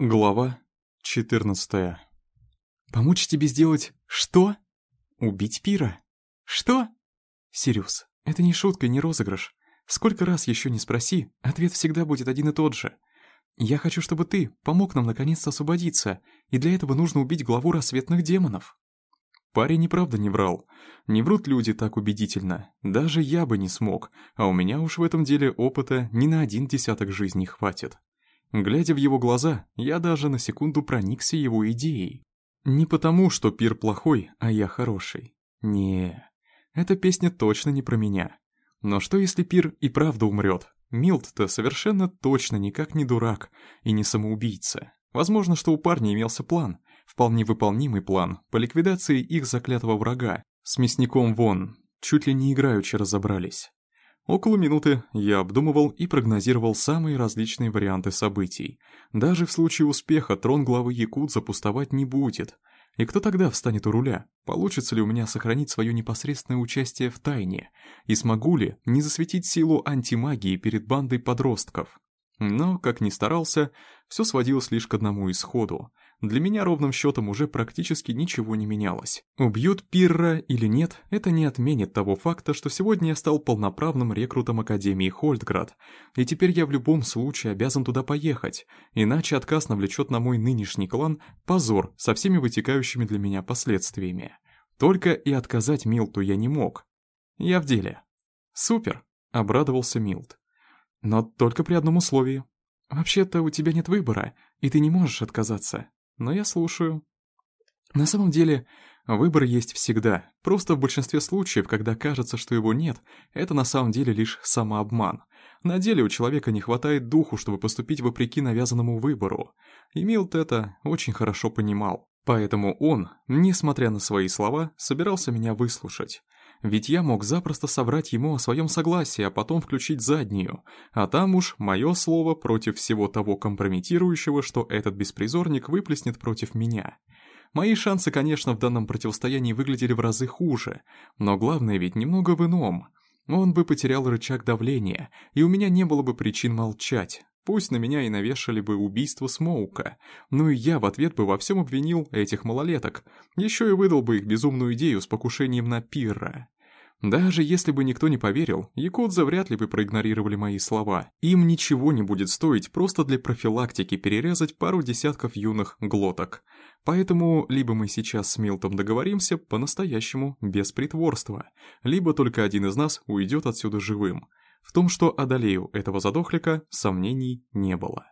Глава 14 «Помочь тебе сделать что? Убить Пира? Что?» «Сириус, это не шутка, не розыгрыш. Сколько раз еще не спроси, ответ всегда будет один и тот же. Я хочу, чтобы ты помог нам наконец-то освободиться, и для этого нужно убить главу рассветных демонов». Парень неправда не врал. Не врут люди так убедительно. Даже я бы не смог, а у меня уж в этом деле опыта ни на один десяток жизней хватит. Глядя в его глаза, я даже на секунду проникся его идеей. Не потому, что пир плохой, а я хороший. Не, эта песня точно не про меня. Но что если пир и правда умрет? Милт-то совершенно точно никак не дурак и не самоубийца. Возможно, что у парня имелся план, вполне выполнимый план по ликвидации их заклятого врага. С мясником вон, чуть ли не играючи разобрались. Около минуты я обдумывал и прогнозировал самые различные варианты событий. Даже в случае успеха трон главы Якудза пустовать не будет. И кто тогда встанет у руля? Получится ли у меня сохранить свое непосредственное участие в тайне? И смогу ли не засветить силу антимагии перед бандой подростков? Но, как ни старался, все сводилось лишь к одному исходу. Для меня ровным счетом уже практически ничего не менялось. Убьют Пирра или нет, это не отменит того факта, что сегодня я стал полноправным рекрутом Академии Хольдград, и теперь я в любом случае обязан туда поехать, иначе отказ навлечет на мой нынешний клан позор со всеми вытекающими для меня последствиями. Только и отказать Милту я не мог. Я в деле. Супер, обрадовался Милт. Но только при одном условии. Вообще-то у тебя нет выбора, и ты не можешь отказаться но я слушаю. На самом деле, выбор есть всегда. Просто в большинстве случаев, когда кажется, что его нет, это на самом деле лишь самообман. На деле у человека не хватает духу, чтобы поступить вопреки навязанному выбору. И Милт это очень хорошо понимал. Поэтому он, несмотря на свои слова, собирался меня выслушать. Ведь я мог запросто соврать ему о своем согласии, а потом включить заднюю. А там уж мое слово против всего того компрометирующего, что этот беспризорник выплеснет против меня. Мои шансы, конечно, в данном противостоянии выглядели в разы хуже, но главное ведь немного в ином. Он бы потерял рычаг давления, и у меня не было бы причин молчать. Пусть на меня и навешали бы убийство Смоука, но и я в ответ бы во всем обвинил этих малолеток, еще и выдал бы их безумную идею с покушением на Пирра. Даже если бы никто не поверил, якудза вряд ли бы проигнорировали мои слова. Им ничего не будет стоить просто для профилактики перерезать пару десятков юных глоток. Поэтому либо мы сейчас с Милтом договоримся по-настоящему, без притворства, либо только один из нас уйдет отсюда живым. В том, что одолею этого задохлика, сомнений не было.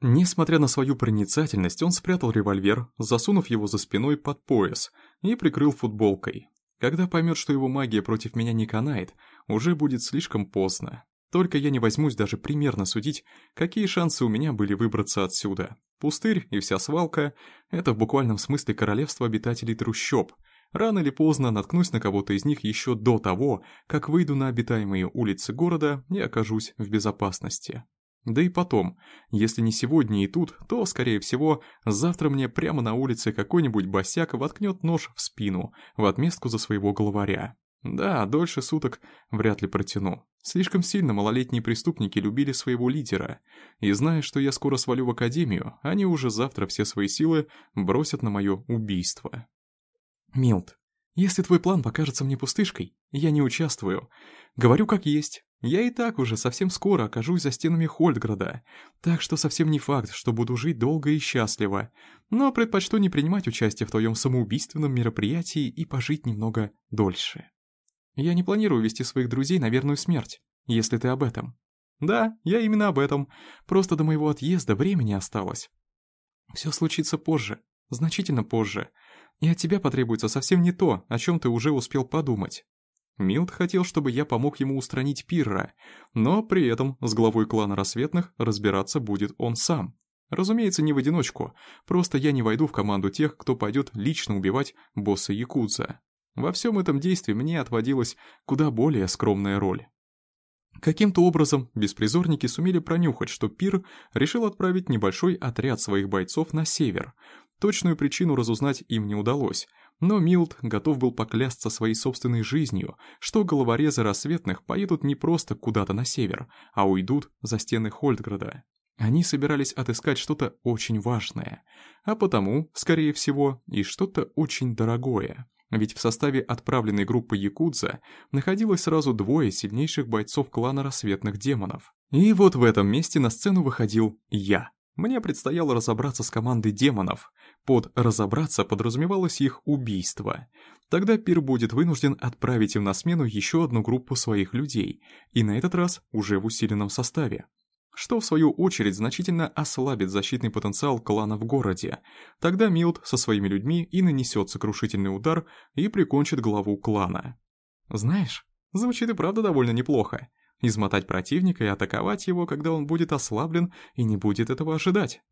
Несмотря на свою проницательность, он спрятал револьвер, засунув его за спиной под пояс, и прикрыл футболкой. Когда поймет, что его магия против меня не канает, уже будет слишком поздно. Только я не возьмусь даже примерно судить, какие шансы у меня были выбраться отсюда. Пустырь и вся свалка — это в буквальном смысле королевство обитателей трущоб. Рано или поздно наткнусь на кого-то из них еще до того, как выйду на обитаемые улицы города и окажусь в безопасности. Да и потом, если не сегодня и тут, то, скорее всего, завтра мне прямо на улице какой-нибудь босяк воткнет нож в спину, в отместку за своего главаря. Да, дольше суток вряд ли протяну. Слишком сильно малолетние преступники любили своего лидера. И зная, что я скоро свалю в академию, они уже завтра все свои силы бросят на мое убийство. Милт, если твой план покажется мне пустышкой, я не участвую. Говорю как есть. Я и так уже совсем скоро окажусь за стенами Хольдграда, так что совсем не факт, что буду жить долго и счастливо, но предпочту не принимать участие в твоем самоубийственном мероприятии и пожить немного дольше. Я не планирую вести своих друзей на верную смерть, если ты об этом. Да, я именно об этом, просто до моего отъезда времени осталось. Все случится позже, значительно позже, и от тебя потребуется совсем не то, о чем ты уже успел подумать. Милт хотел, чтобы я помог ему устранить Пирра, но при этом с главой клана Рассветных разбираться будет он сам. Разумеется, не в одиночку, просто я не войду в команду тех, кто пойдет лично убивать босса Якудза. Во всем этом действии мне отводилась куда более скромная роль. Каким-то образом беспризорники сумели пронюхать, что Пир решил отправить небольшой отряд своих бойцов на север. Точную причину разузнать им не удалось, но Милд готов был поклясться своей собственной жизнью, что головорезы рассветных поедут не просто куда-то на север, а уйдут за стены Хольдграда. Они собирались отыскать что-то очень важное, а потому, скорее всего, и что-то очень дорогое. Ведь в составе отправленной группы Якудза находилось сразу двое сильнейших бойцов клана рассветных демонов. И вот в этом месте на сцену выходил я. Мне предстояло разобраться с командой демонов. Под «разобраться» подразумевалось их убийство. Тогда Пир будет вынужден отправить им на смену еще одну группу своих людей, и на этот раз уже в усиленном составе. Что, в свою очередь, значительно ослабит защитный потенциал клана в городе. Тогда Милд со своими людьми и нанесет сокрушительный удар и прикончит главу клана. Знаешь, звучит и правда довольно неплохо измотать противника и атаковать его, когда он будет ослаблен и не будет этого ожидать.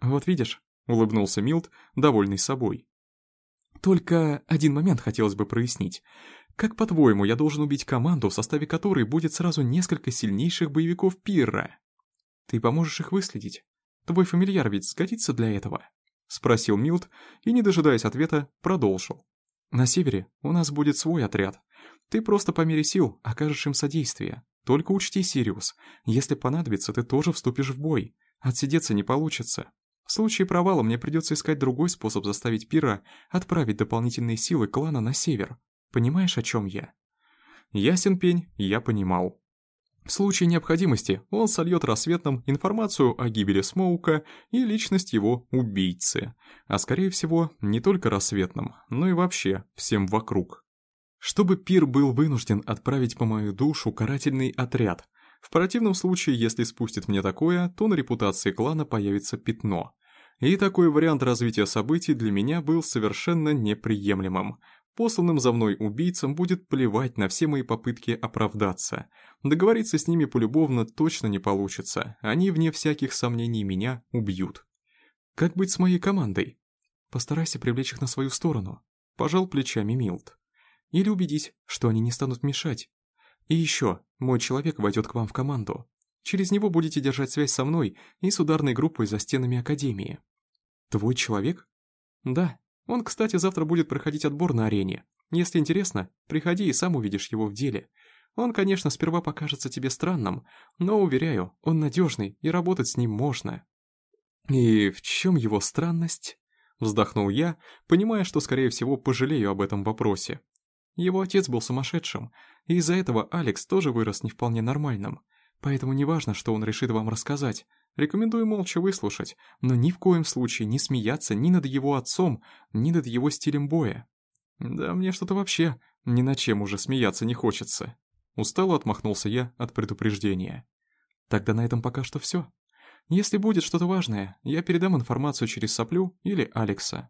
«Вот видишь», — улыбнулся Милт, довольный собой. «Только один момент хотелось бы прояснить. Как, по-твоему, я должен убить команду, в составе которой будет сразу несколько сильнейших боевиков Пирра? Ты поможешь их выследить? Твой фамильяр ведь сгодится для этого?» — спросил Милт и, не дожидаясь ответа, продолжил. «На севере у нас будет свой отряд. Ты просто по мере сил окажешь им содействие. Только учти, Сириус, если понадобится, ты тоже вступишь в бой. Отсидеться не получится. В случае провала мне придется искать другой способ заставить Пира отправить дополнительные силы клана на север. Понимаешь, о чем я? Ясен пень, я понимал. В случае необходимости он сольет рассветным информацию о гибели Смоука и личность его убийцы, а скорее всего не только рассветным, но и вообще всем вокруг чтобы Пир был вынужден отправить по мою душу карательный отряд. В противном случае, если спустит мне такое, то на репутации клана появится пятно. И такой вариант развития событий для меня был совершенно неприемлемым. Посланным за мной убийцам будет плевать на все мои попытки оправдаться. Договориться с ними полюбовно точно не получится, они, вне всяких сомнений, меня убьют. Как быть с моей командой? Постарайся привлечь их на свою сторону. Пожал плечами Милт. Или убедись, что они не станут мешать. И еще, мой человек войдет к вам в команду. Через него будете держать связь со мной и с ударной группой за стенами Академии. Твой человек? Да. Он, кстати, завтра будет проходить отбор на арене. Если интересно, приходи и сам увидишь его в деле. Он, конечно, сперва покажется тебе странным, но, уверяю, он надежный, и работать с ним можно. И в чем его странность? Вздохнул я, понимая, что, скорее всего, пожалею об этом вопросе. Его отец был сумасшедшим, и из-за этого Алекс тоже вырос не вполне нормальным. Поэтому неважно, что он решит вам рассказать. Рекомендую молча выслушать, но ни в коем случае не смеяться ни над его отцом, ни над его стилем боя. Да мне что-то вообще ни на чем уже смеяться не хочется. Устало отмахнулся я от предупреждения. Тогда на этом пока что все. Если будет что-то важное, я передам информацию через Соплю или Алекса.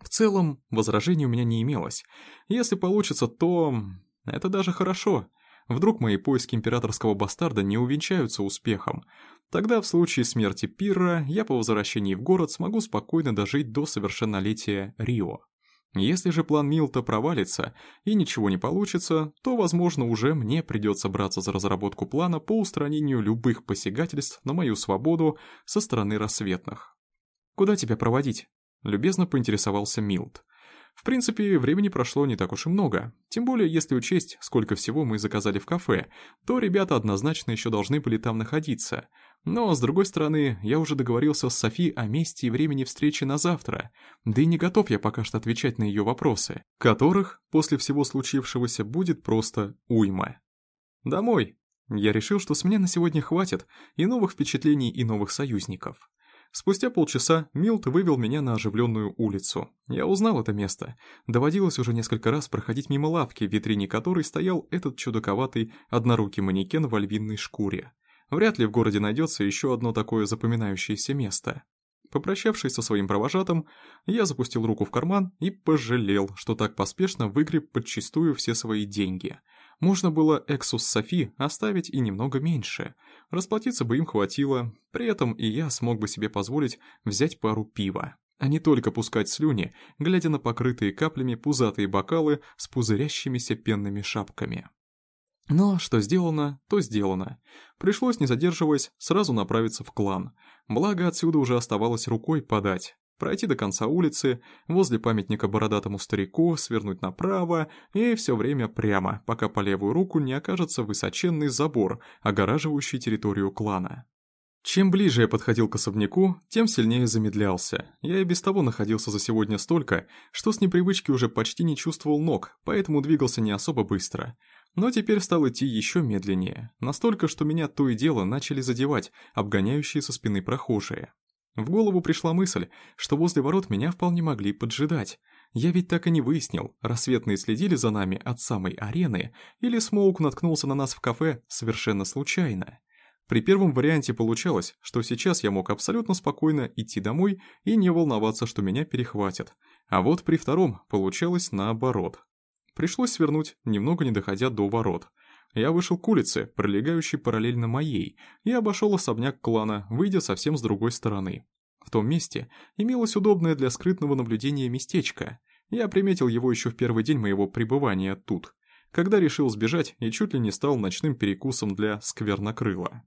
В целом, возражений у меня не имелось. Если получится, то... это даже хорошо. Вдруг мои поиски императорского бастарда не увенчаются успехом. Тогда в случае смерти Пирра я по возвращении в город смогу спокойно дожить до совершеннолетия Рио. Если же план Милта провалится и ничего не получится, то, возможно, уже мне придется браться за разработку плана по устранению любых посягательств на мою свободу со стороны рассветных. «Куда тебя проводить?» Любезно поинтересовался Милт. В принципе, времени прошло не так уж и много. Тем более, если учесть, сколько всего мы заказали в кафе, то ребята однозначно еще должны были там находиться. Но, с другой стороны, я уже договорился с Софи о месте и времени встречи на завтра, да и не готов я пока что отвечать на ее вопросы, которых, после всего случившегося, будет просто уйма. Домой. Я решил, что с меня на сегодня хватит и новых впечатлений, и новых союзников. Спустя полчаса Милт вывел меня на оживленную улицу. Я узнал это место. Доводилось уже несколько раз проходить мимо лавки, в витрине которой стоял этот чудаковатый однорукий манекен в альвинной шкуре. Вряд ли в городе найдется еще одно такое запоминающееся место. Попрощавшись со своим провожатым, я запустил руку в карман и пожалел, что так поспешно выгреб подчистую все свои деньги — можно было Эксус Софи оставить и немного меньше. Расплатиться бы им хватило, при этом и я смог бы себе позволить взять пару пива, а не только пускать слюни, глядя на покрытые каплями пузатые бокалы с пузырящимися пенными шапками. Но что сделано, то сделано. Пришлось, не задерживаясь, сразу направиться в клан. Благо, отсюда уже оставалось рукой подать пройти до конца улицы, возле памятника бородатому старику, свернуть направо и все время прямо, пока по левую руку не окажется высоченный забор, огораживающий территорию клана. Чем ближе я подходил к особняку, тем сильнее замедлялся. Я и без того находился за сегодня столько, что с непривычки уже почти не чувствовал ног, поэтому двигался не особо быстро. Но теперь стал идти еще медленнее, настолько, что меня то и дело начали задевать, обгоняющие со спины прохожие. В голову пришла мысль, что возле ворот меня вполне могли поджидать. Я ведь так и не выяснил, рассветные следили за нами от самой арены, или Смоук наткнулся на нас в кафе совершенно случайно. При первом варианте получалось, что сейчас я мог абсолютно спокойно идти домой и не волноваться, что меня перехватят. А вот при втором получалось наоборот. Пришлось свернуть, немного не доходя до ворот. Я вышел к улице, пролегающей параллельно моей, и обошел особняк клана, выйдя совсем с другой стороны. В том месте имелось удобное для скрытного наблюдения местечко. Я приметил его еще в первый день моего пребывания тут, когда решил сбежать и чуть ли не стал ночным перекусом для сквернокрыла.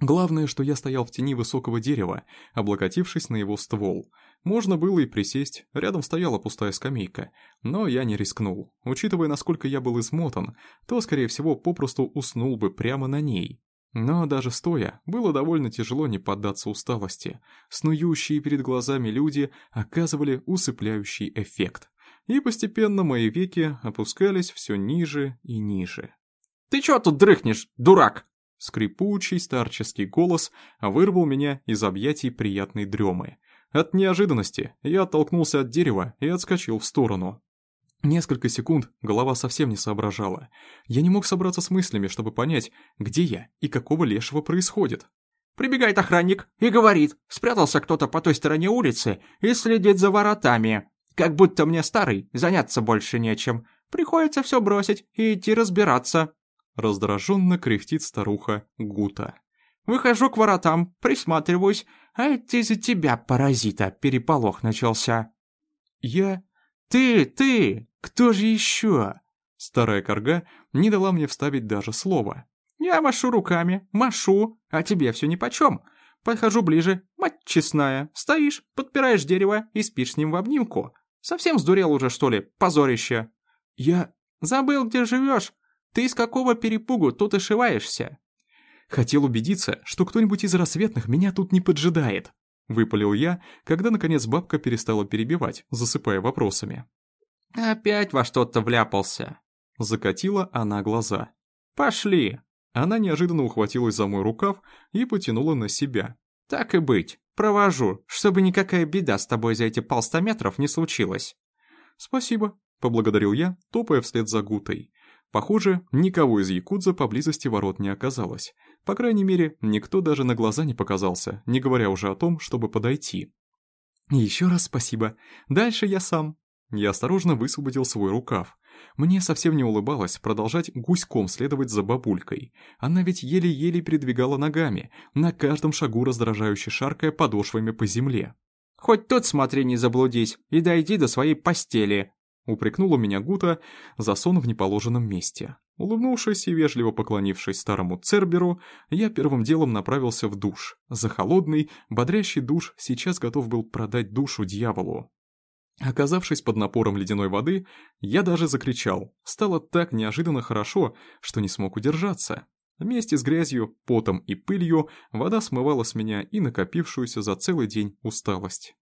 Главное, что я стоял в тени высокого дерева, облокотившись на его ствол. Можно было и присесть, рядом стояла пустая скамейка, но я не рискнул. Учитывая, насколько я был измотан, то, скорее всего, попросту уснул бы прямо на ней. Но даже стоя, было довольно тяжело не поддаться усталости. Снующие перед глазами люди оказывали усыпляющий эффект. И постепенно мои веки опускались все ниже и ниже. «Ты чё тут дрыхнешь, дурак?» Скрипучий старческий голос вырвал меня из объятий приятной дремы. От неожиданности я оттолкнулся от дерева и отскочил в сторону. Несколько секунд голова совсем не соображала. Я не мог собраться с мыслями, чтобы понять, где я и какого лешего происходит. Прибегает охранник и говорит, спрятался кто-то по той стороне улицы и следит за воротами. Как будто мне старый, заняться больше нечем. Приходится все бросить и идти разбираться. Раздраженно кряхтит старуха Гута. «Выхожу к воротам, присматриваюсь, а это из-за тебя, паразита, переполох начался». «Я...» «Ты, ты! Кто же еще?» Старая корга не дала мне вставить даже слово. «Я машу руками, машу, а тебе все нипочем. Подхожу ближе, мать честная, стоишь, подпираешь дерево и спишь с ним в обнимку. Совсем сдурел уже, что ли, позорище?» «Я...» «Забыл, где живешь? Ты из какого перепугу тут ошиваешься?» «Хотел убедиться, что кто-нибудь из рассветных меня тут не поджидает», — выпалил я, когда, наконец, бабка перестала перебивать, засыпая вопросами. «Опять во что-то вляпался», — закатила она глаза. «Пошли!» Она неожиданно ухватилась за мой рукав и потянула на себя. «Так и быть, провожу, чтобы никакая беда с тобой за эти полста не случилась». «Спасибо», — поблагодарил я, топая вслед за Гутой. Похоже, никого из якудза поблизости ворот не оказалось. По крайней мере, никто даже на глаза не показался, не говоря уже о том, чтобы подойти. «Еще раз спасибо. Дальше я сам». Я осторожно высвободил свой рукав. Мне совсем не улыбалось продолжать гуськом следовать за бабулькой. Она ведь еле-еле передвигала ногами, на каждом шагу раздражающе шаркая подошвами по земле. «Хоть тут смотри, не заблудись, и дойди до своей постели», Упрекнула меня Гута за сон в неположенном месте. Улыбнувшись и вежливо поклонившись старому Церберу, я первым делом направился в душ. За холодный, бодрящий душ сейчас готов был продать душу дьяволу. Оказавшись под напором ледяной воды, я даже закричал. Стало так неожиданно хорошо, что не смог удержаться. Вместе с грязью, потом и пылью вода смывала с меня и накопившуюся за целый день усталость.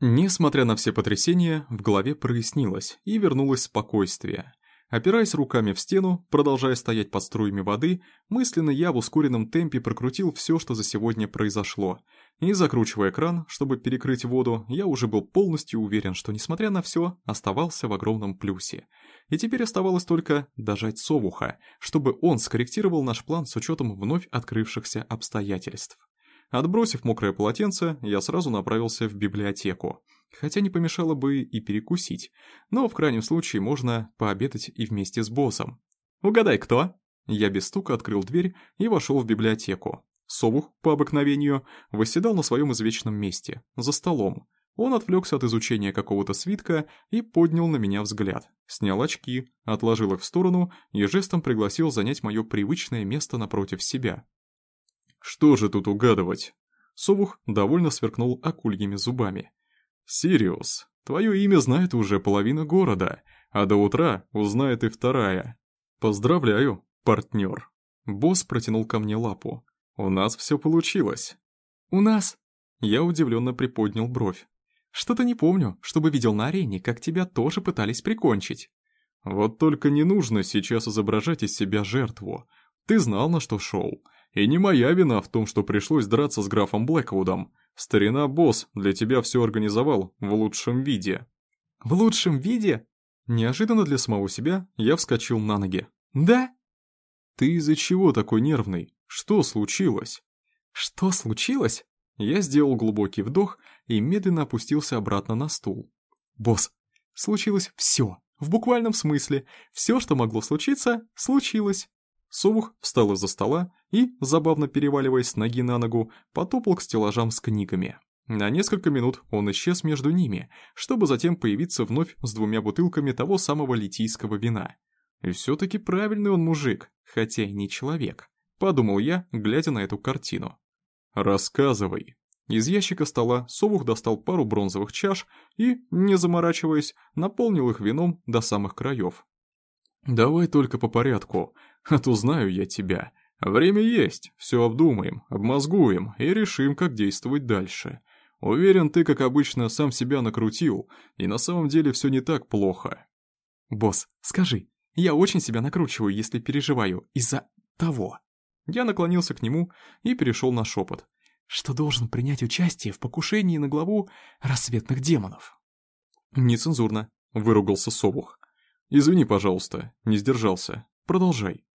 Несмотря на все потрясения, в голове прояснилось и вернулось спокойствие. Опираясь руками в стену, продолжая стоять под струями воды, мысленно я в ускоренном темпе прокрутил все, что за сегодня произошло. И закручивая кран, чтобы перекрыть воду, я уже был полностью уверен, что, несмотря на все, оставался в огромном плюсе. И теперь оставалось только дожать совуха, чтобы он скорректировал наш план с учетом вновь открывшихся обстоятельств. Отбросив мокрое полотенце, я сразу направился в библиотеку. Хотя не помешало бы и перекусить, но в крайнем случае можно пообедать и вместе с боссом. «Угадай, кто?» Я без стука открыл дверь и вошел в библиотеку. Совух, по обыкновению, восседал на своем извечном месте, за столом. Он отвлекся от изучения какого-то свитка и поднял на меня взгляд. Снял очки, отложил их в сторону и жестом пригласил занять мое привычное место напротив себя. Что же тут угадывать? Совух довольно сверкнул акульями зубами. «Сириус, твое имя знает уже половина города, а до утра узнает и вторая. Поздравляю, партнер». Босс протянул ко мне лапу. У нас все получилось. У нас? Я удивленно приподнял бровь. Что-то не помню, чтобы видел на арене, как тебя тоже пытались прикончить. Вот только не нужно сейчас изображать из себя жертву. Ты знал, на что шел. И не моя вина в том, что пришлось драться с графом Блэквудом. Старина-босс для тебя все организовал в лучшем виде. В лучшем виде? Неожиданно для самого себя я вскочил на ноги. Да? Ты из-за чего такой нервный? Что случилось? Что случилось? Я сделал глубокий вдох и медленно опустился обратно на стул. Босс, случилось все. В буквальном смысле. Все, что могло случиться, случилось. Совух встал из-за стола и, забавно переваливаясь с ноги на ногу, потопал к стеллажам с книгами. На несколько минут он исчез между ними, чтобы затем появиться вновь с двумя бутылками того самого литийского вина. И все-таки правильный он мужик, хотя и не человек, подумал я, глядя на эту картину. «Рассказывай». Из ящика стола Совух достал пару бронзовых чаш и, не заморачиваясь, наполнил их вином до самых краев. «Давай только по порядку, а то знаю я тебя. Время есть, все обдумаем, обмозгуем и решим, как действовать дальше. Уверен, ты, как обычно, сам себя накрутил, и на самом деле все не так плохо». «Босс, скажи, я очень себя накручиваю, если переживаю из-за того». Я наклонился к нему и перешел на шепот. «Что должен принять участие в покушении на главу рассветных демонов?» «Нецензурно», — выругался Собух. «Извини, пожалуйста, не сдержался. Продолжай».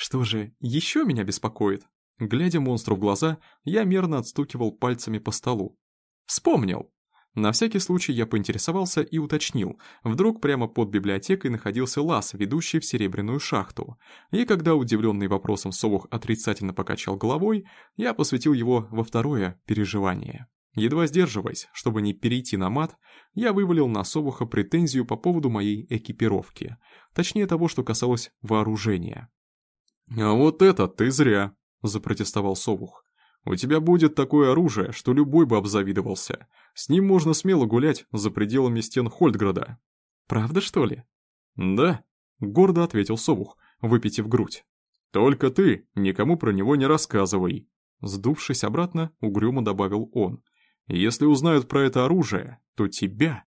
«Что же еще меня беспокоит?» Глядя монстру в глаза, я мерно отстукивал пальцами по столу. «Вспомнил!» На всякий случай я поинтересовался и уточнил. Вдруг прямо под библиотекой находился лаз, ведущий в серебряную шахту. И когда удивленный вопросом Совух отрицательно покачал головой, я посвятил его во второе переживание. Едва сдерживаясь, чтобы не перейти на мат, я вывалил на Совуха претензию по поводу моей экипировки. Точнее того, что касалось вооружения. «А вот это ты зря», — запротестовал Совух. У тебя будет такое оружие, что любой бы обзавидовался. С ним можно смело гулять за пределами стен Хольдграда». «Правда, что ли?» «Да», — гордо ответил Совух, выпитив грудь. «Только ты никому про него не рассказывай». Сдувшись обратно, угрюмо добавил он. «Если узнают про это оружие, то тебя